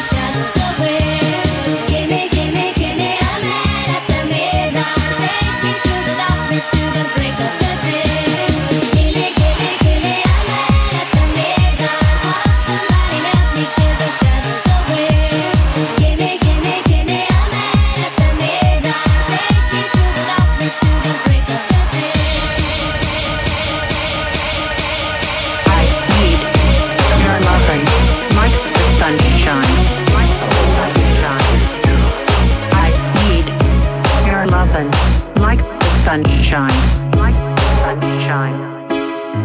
shadows like the sunshine.